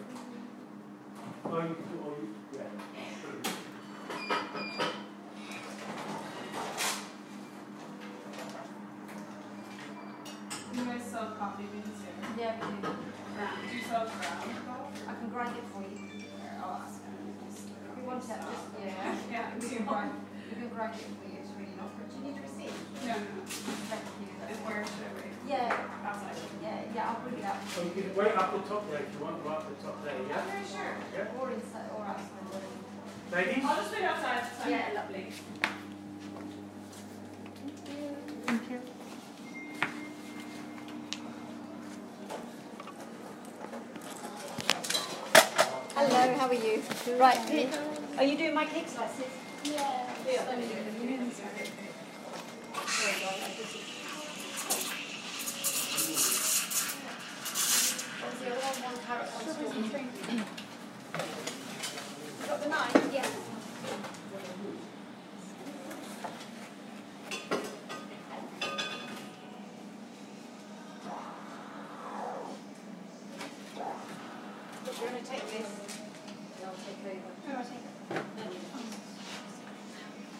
You, oh, you, yeah. Yeah, do. You? I can grind it for you. I'll ask you want that, yeah. yeah, we can grind, we can grind it for you. It's really not rich. You need to receipt. Yeah, yeah, I'll bring it up. Well, you can wait up the top there if you want, right up the top there, Yeah, yeah? very sure. Yeah. Or inside, or outside. Ladies? I'll just wait outside. so Yeah, lovely. Thank you. Hello, how are you? Right, Pete, are you doing my cake slices? Yeah. Yeah, let me do it. You got the knife? Over.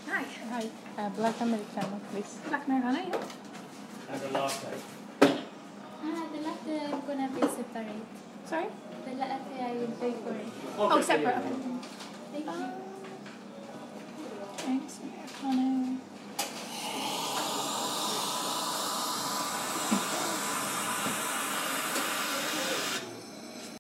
Hi. Hi, uh, black americano, please. Black Americano, yeah. And a latte. Ah, the latte I'm gonna be separate. Sorry? The latte I will pay for it. Oh, oh separate. Thank you. Thanks, americano.